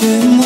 stać